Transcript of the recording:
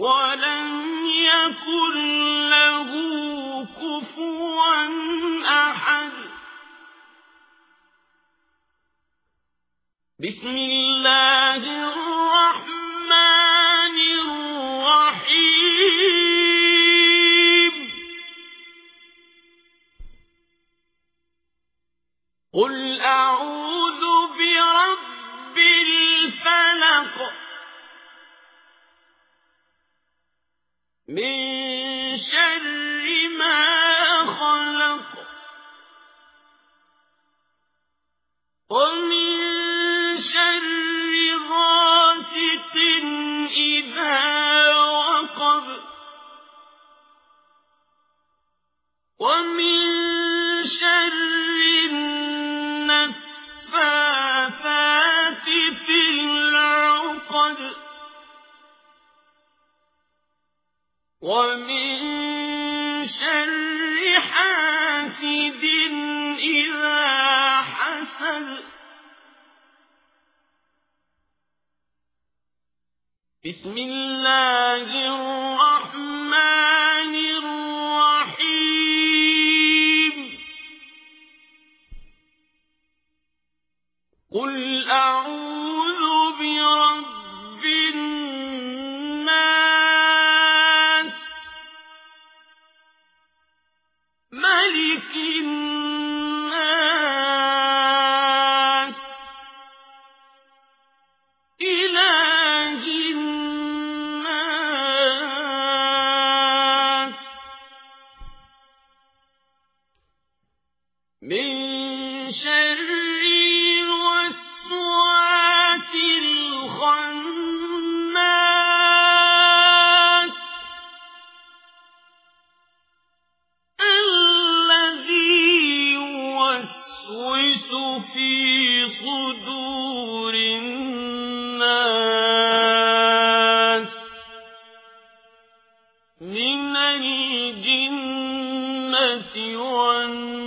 ولم يكن له كفوا أحد. بسم الله الرحمن الرحيم. قل أعوذ من شر ما خلق. ومن شر غاسق إذا ومن شر ومن شر حاسد إذا حسد بسم الله الرحمن الرحيم قل أعوذ من شر الخناس الذي يوسوس في صدور الناس من الجنة والناس